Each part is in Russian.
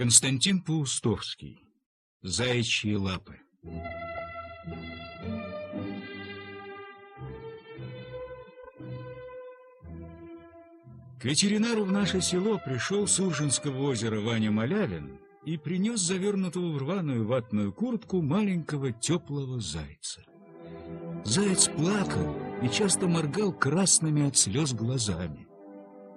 Константин Паустовский. Заячьи лапы. К ветеринару в наше село пришел с Уржинского озера Ваня Малявин и принес завернутого в рваную ватную куртку маленького теплого зайца. Заяц плакал и часто моргал красными от слез глазами.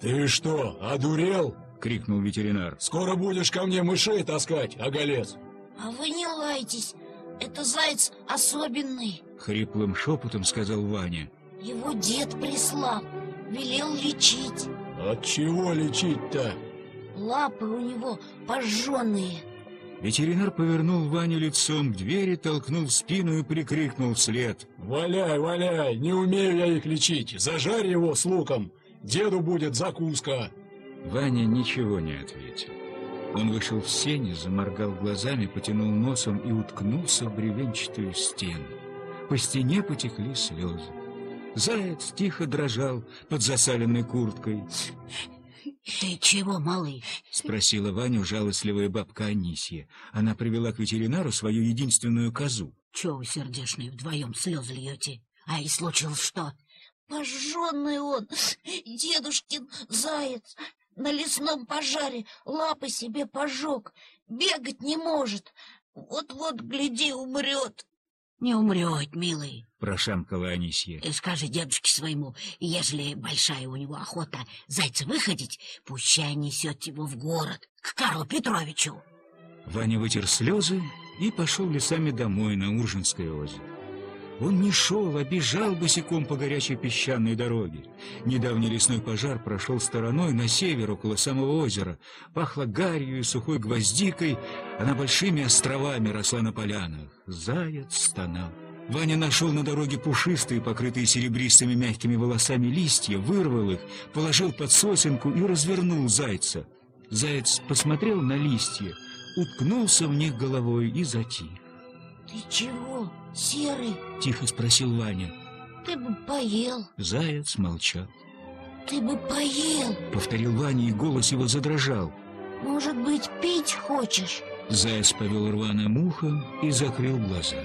«Ты что, одурел?» — крикнул ветеринар. «Скоро будешь ко мне мышей таскать, оголец!» А вы не лайтесь, это заяц особенный. Хриплым шепотом сказал Ваня. Его дед прислал, велел лечить. От чего лечить-то? Лапы у него пожженные. Ветеринар повернул Ваню лицом к двери, толкнул в спину и прикрикнул вслед. «Валяй, валяй! Не умею я их лечить! Зажарь его с луком! Деду будет закуска!» Ваня ничего не ответил. Он вышел в сени, заморгал глазами, потянул носом и уткнулся в бревенчатую стену. По стене потекли слезы. Заяц тихо дрожал под засаленной курткой. «Ты чего, малый?» — спросила Ваню жалостливая бабка Анисья. Она привела к ветеринару свою единственную козу. «Чего вы, сердешные, вдвоем слезы льете? А и случилось что?» «Пожженный он, дедушкин заяц, на лесном пожаре лапы себе пожег, бегать не может. Вот-вот, гляди, умрет. — Не умрет, милый, — прошамкала Анисья. — Скажи дедушке своему, ежели большая у него охота зайца выходить, пущай несет его в город, к Карлу Петровичу. Ваня вытер слезы и пошел лесами домой на Уржинское озеро. Он не шел, а бежал босиком по горячей песчаной дороге. Недавний лесной пожар прошел стороной на север, около самого озера. Пахло гарью и сухой гвоздикой, она большими островами росла на полянах. Заяц стонал. Ваня нашел на дороге пушистые, покрытые серебристыми мягкими волосами листья, вырвал их, положил под сосенку и развернул зайца. Заяц посмотрел на листья, уткнулся в них головой и затих. Ты чего, серый? Тихо спросил Ваня. Ты бы поел. Заяц молчал. Ты бы поел. Повторил Ваня, и голос его задрожал. Может быть, пить хочешь? Заяц повел рваным ухом и закрыл глаза.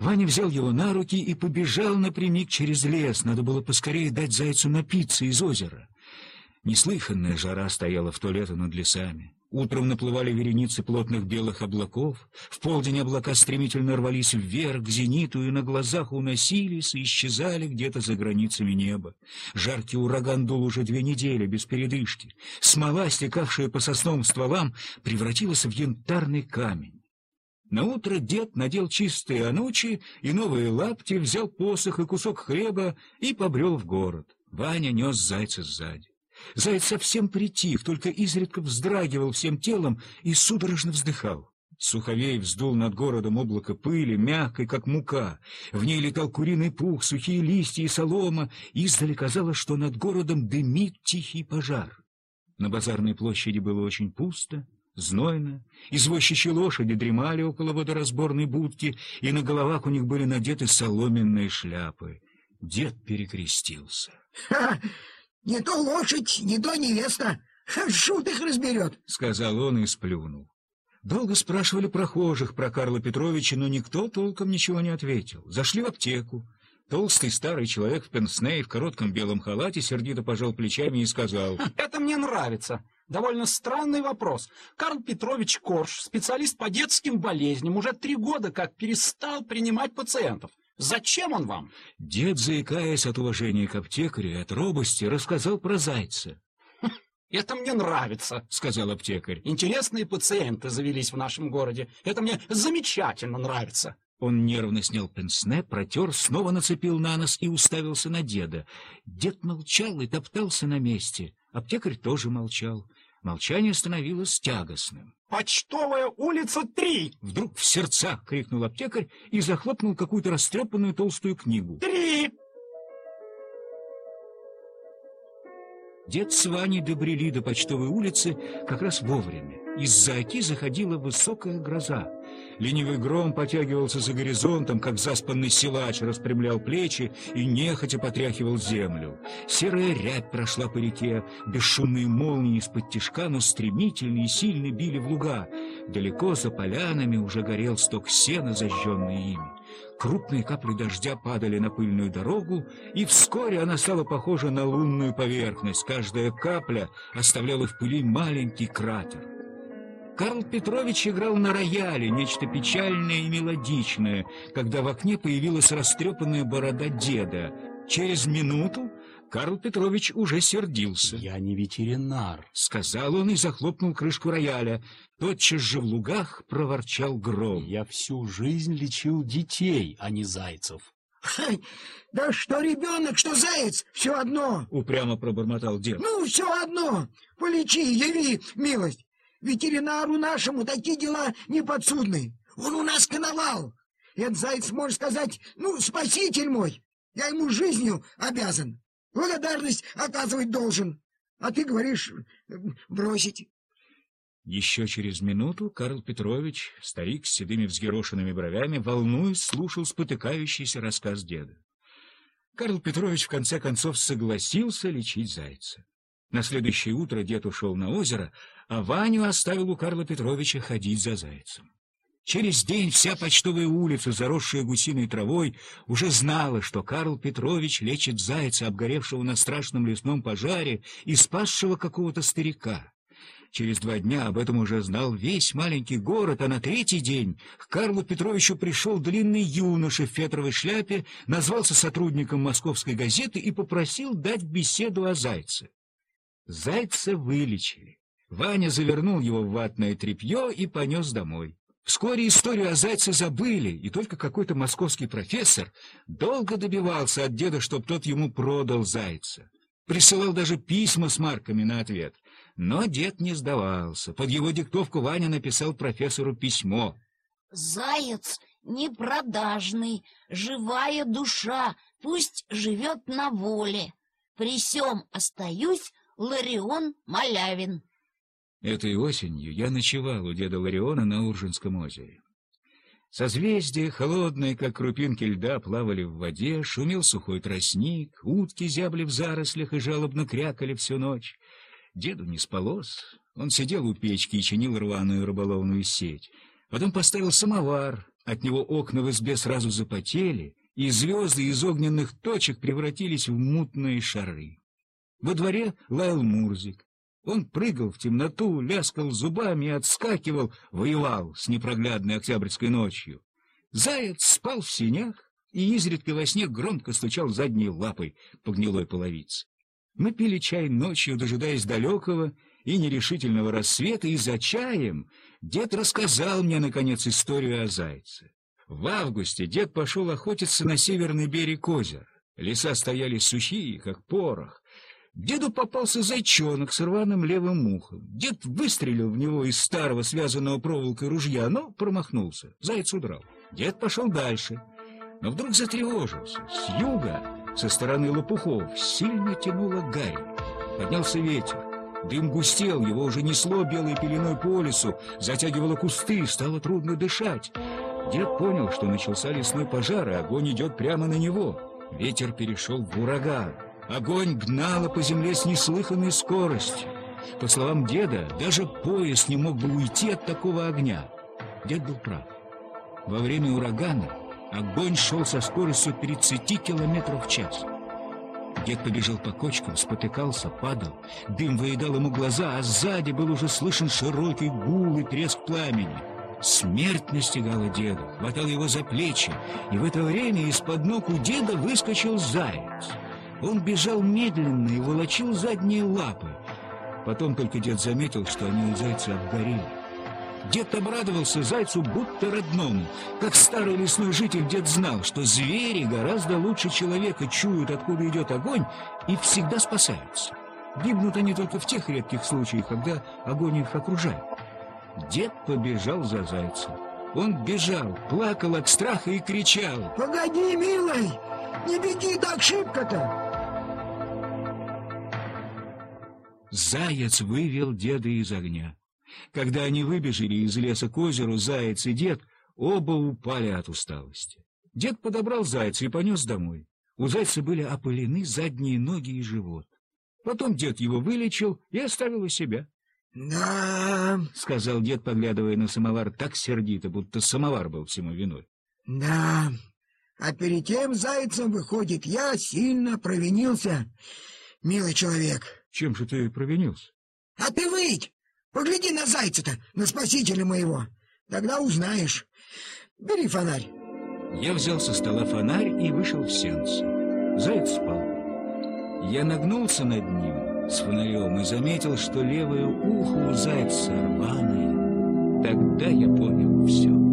Ваня взял его на руки и побежал напрямик через лес. Надо было поскорее дать зайцу напиться из озера. Неслыханная жара стояла в то лето над лесами. Утром наплывали вереницы плотных белых облаков, в полдень облака стремительно рвались вверх, к зениту, и на глазах уносились и исчезали где-то за границами неба. Жаркий ураган дул уже две недели, без передышки. Смола, стекавшая по сосновым стволам, превратилась в янтарный камень. Наутро дед надел чистые анучи и новые лапти, взял посох и кусок хлеба и побрел в город. Ваня нес зайца сзади. Заяц совсем притих, только изредка вздрагивал всем телом и судорожно вздыхал. Суховей вздул над городом облако пыли, мягкой, как мука. В ней летал куриный пух, сухие листья и солома. Издали казалось, что над городом дымит тихий пожар. На базарной площади было очень пусто, знойно. Извозчичьи лошади дремали около водоразборной будки, и на головах у них были надеты соломенные шляпы. Дед перекрестился. «Ха! Не то лошадь, не то невеста. Шут их разберет, — сказал он и сплюнул. Долго спрашивали прохожих про Карла Петровича, но никто толком ничего не ответил. Зашли в аптеку. Толстый старый человек в пенсне и в коротком белом халате сердито пожал плечами и сказал... «Это мне нравится. Довольно странный вопрос. Карл Петрович Корж, специалист по детским болезням, уже три года как перестал принимать пациентов. Зачем он вам? Дед, заикаясь от уважения к аптекарю и от робости, рассказал про зайца. «Это мне нравится», — сказал аптекарь. «Интересные пациенты завелись в нашем городе. Это мне замечательно нравится». Он нервно снял пенсне, протер, снова нацепил на нос и уставился на деда. Дед молчал и топтался на месте. Аптекарь тоже молчал. Молчание становилось тягостным. «Почтовая улица 3!» Вдруг в сердцах крикнул аптекарь и захлопнул какую-то растрепанную толстую книгу. «Три!» Дед с Ваней добрели до почтовой улицы как раз вовремя. Из-за оки заходила высокая гроза. Ленивый гром потягивался за горизонтом, как заспанный силач распрямлял плечи и нехотя потряхивал землю. Серая рябь прошла по реке, бесшумные молнии из-под тишка, но стремительно и сильно били в луга. Далеко за полянами уже горел сток сена, зажженный ими. Крупные капли дождя падали на пыльную дорогу, и вскоре она стала похожа на лунную поверхность. Каждая капля оставляла в пыли маленький кратер. Карл Петрович играл на рояле, нечто печальное и мелодичное, когда в окне появилась растрепанная борода деда. Через минуту Карл Петрович уже сердился. Я не ветеринар. Сказал он и захлопнул крышку рояля. Тотчас же в лугах проворчал гром. Я всю жизнь лечил детей, а не зайцев. Хай, Да что ребенок, что заяц, все одно. Упрямо пробормотал дед. Ну, все одно. Полечи, яви милость. Ветеринару нашему такие дела не подсудны. Он у нас коновал. Этот заяц, можно сказать, ну, спаситель мой. Я ему жизнью обязан. Благодарность оказывать должен. А ты говоришь бросить. Еще через минуту Карл Петрович, старик с седыми взъерошенными бровями, волнуясь, слушал спотыкающийся рассказ деда. Карл Петрович в конце концов согласился лечить зайца. На следующее утро дед ушел на озеро, а Ваню оставил у Карла Петровича ходить за зайцем. Через день вся почтовая улица, заросшая гусиной травой, уже знала, что Карл Петрович лечит зайца, обгоревшего на страшном лесном пожаре и спасшего какого-то старика. Через два дня об этом уже знал весь маленький город, а на третий день к Карлу Петровичу пришел длинный юноша в фетровой шляпе, назвался сотрудником московской газеты и попросил дать беседу о зайце. Зайца вылечили. Ваня завернул его в ватное тряпье и понес домой. Вскоре историю о зайце забыли, и только какой-то московский профессор долго добивался от деда, чтоб тот ему продал зайца. Присылал даже письма с марками на ответ. Но дед не сдавался. Под его диктовку Ваня написал профессору письмо. Заяц непродажный, живая душа, пусть живет на воле. При сём остаюсь Ларион Малявин. Этой осенью я ночевал у деда Лариона на Уржинском озере. Созвездия, холодные, как крупинки льда, плавали в воде, шумел сухой тростник, утки зябли в зарослях и жалобно крякали всю ночь. Деду не спалось. Он сидел у печки и чинил рваную рыболовную сеть. Потом поставил самовар. От него окна в избе сразу запотели, и звезды из огненных точек превратились в мутные шары. Во дворе лаял Мурзик. Он прыгал в темноту, ляскал зубами отскакивал, воевал с непроглядной октябрьской ночью. Заяц спал в синях и изредка во сне громко стучал задней лапой по гнилой половице. Мы пили чай ночью, дожидаясь далекого и нерешительного рассвета, и за чаем дед рассказал мне, наконец, историю о зайце. В августе дед пошел охотиться на северный берег озера. Леса стояли сухие, как порох, Деду попался зайчонок с рваным левым ухом. Дед выстрелил в него из старого связанного проволокой ружья, но промахнулся. Заяц удрал. Дед пошел дальше, но вдруг затревожился. С юга, со стороны лопухов, сильно тянуло гарь. Поднялся ветер. Дым густел, его уже несло белой пеленой по лесу, затягивало кусты, стало трудно дышать. Дед понял, что начался лесной пожар, и огонь идет прямо на него. Ветер перешел в ураган. Огонь гнало по земле с неслыханной скоростью. По словам деда, даже поезд не мог бы уйти от такого огня. Дед был прав. Во время урагана огонь шел со скоростью 30 километров в час. Дед побежал по кочкам, спотыкался, падал. Дым выедал ему глаза, а сзади был уже слышен широкий гул и треск пламени. Смерть настигала деда, хватал его за плечи, и в это время из-под ног у деда выскочил заяц. Он бежал медленно и волочил задние лапы. Потом только дед заметил, что они у зайца обгорели. Дед обрадовался зайцу будто родному. Как старый лесной житель дед знал, что звери гораздо лучше человека чуют, откуда идет огонь, и всегда спасаются. Гибнут они только в тех редких случаях, когда огонь их окружает. Дед побежал за зайцем. Он бежал, плакал от страха и кричал. «Погоди, милый, не беги так шибко-то!» Заяц вывел деда из огня. Когда они выбежали из леса к озеру, заяц и дед оба упали от усталости. Дед подобрал зайца и понес домой. У зайца были опылены задние ноги и живот. Потом дед его вылечил и оставил у себя. — Да, — сказал дед, поглядывая на самовар так сердито, будто самовар был всему виной. — да. А перед тем зайцем, выходит, я сильно провинился, милый человек. — Чем же ты провинился? — А ты выйдь! Погляди на зайца-то, на спасителя моего. Тогда узнаешь. Бери фонарь. Я взял со стола фонарь и вышел в сенце. Заяц спал. Я нагнулся над ним с фонарем и заметил, что левое ухо у зайца рваное. Тогда я понял все.